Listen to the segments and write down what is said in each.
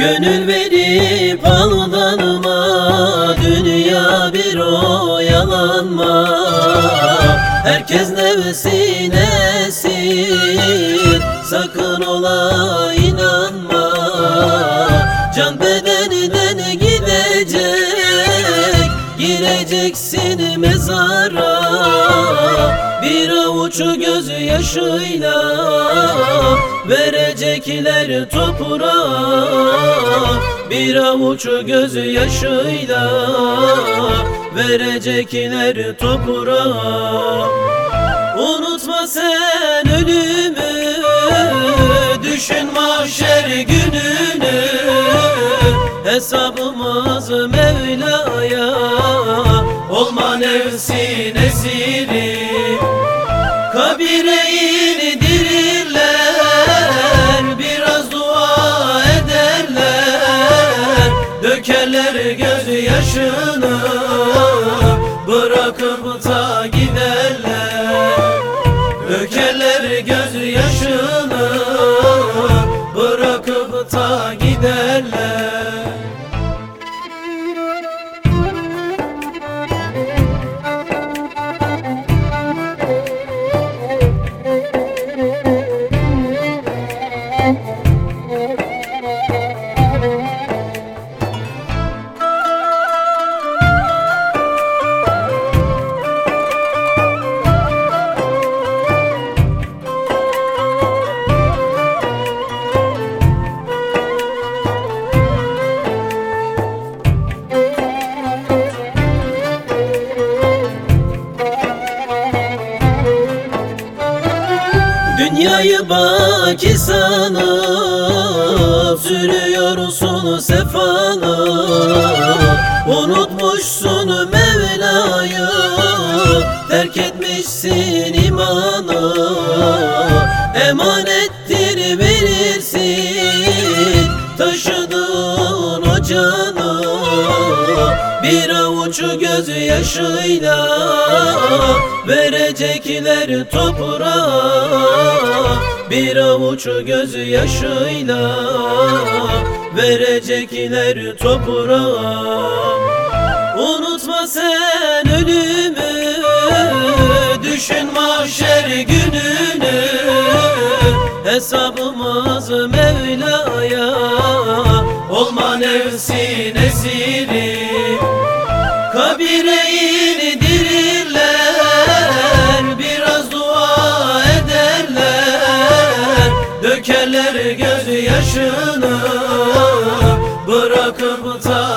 Gönül verip aldanma Dünya bir oyalanma. Herkes nefsin esir Sakın ola inanma. Can bedeninden gidecek Gireceksin mezara. Bir avuç göz yaşıyla Vere Verecekler toprağa Bir avuç gözü yaşıyla Verecekler toprağa. Unutma sen ölümü Düşün mahşer gününü. Hesabımız Mevla'ya Olma nefsin esiri Kabire ederler Dökerler gözyaşını Bırakıp ta giderler. Dökerler gözyaşını Bırakıp Dünyayı baki sanıp Sürüyorsun sefanı. Unutmuşsun Mevla'yı Terk etmişsin imanı. Emanettir canı Bir avuç gözü yaşıyla Verecekler toprağa. Bir avuç gözü yaşıyla Verecekler toprağa. Unutma sen ölümü Düşün mahşer gününü. Hesabımız Olma nefsin esiri Kabire indirirler Biraz dua ederler. Dökerler gözyaşını Bırakıp ta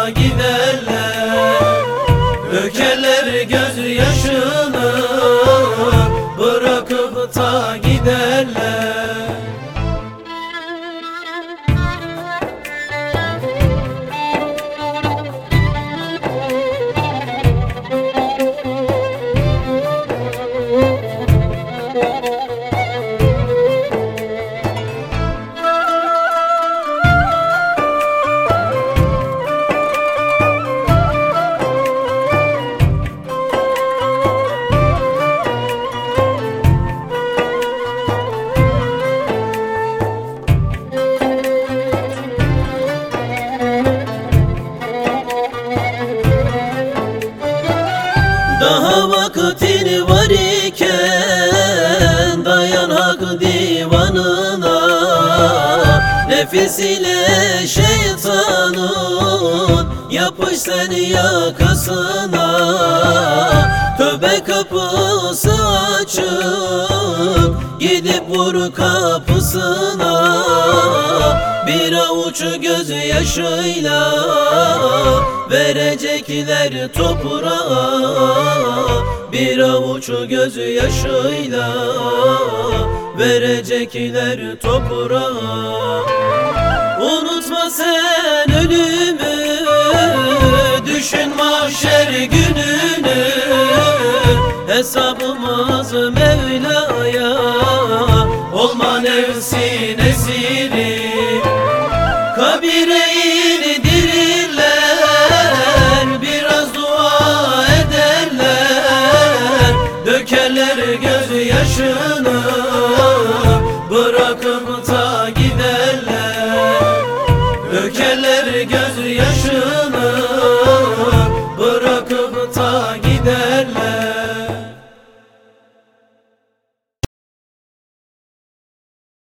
vaktin var iken Dayan hak divanına. Nefis ile şeytanın Yapış sen yakasına. Tövbe kapısı açık Gidip vur kapısına. Bir avuç gözü yaşıyla Verecekler toprağa Bir avuç gözü yaşıyla Verecekler toprağa. Unutma sen ölümü Düşün mahşer gününü. Hesabımız Mevla'ya Olma nefsin esiri Kabire gözyaşını Bırakıp ta giderler. Dökerler gözyaşını